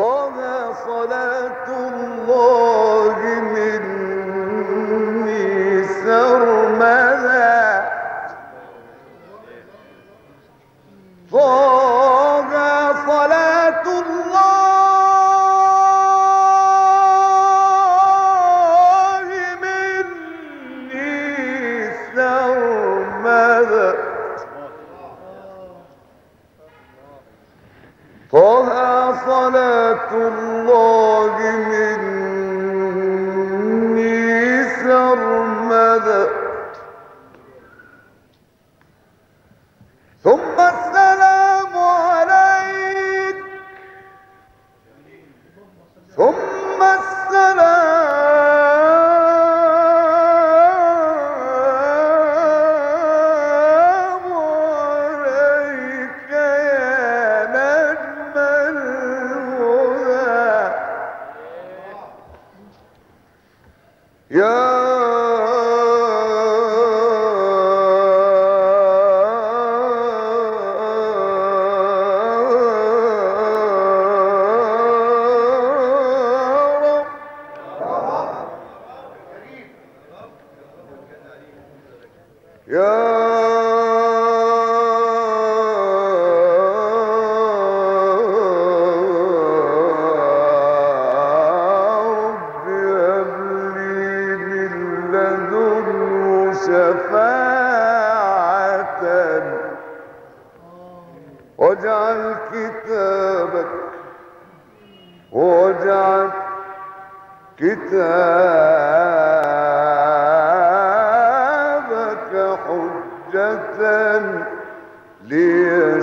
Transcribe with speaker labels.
Speaker 1: طه صلاة الله مني سرمدا. طه صلاة الله مني سرمدا. صلاة الله يا رب. شفاعة. واجعل كتابك واجعل كتابك حجة لي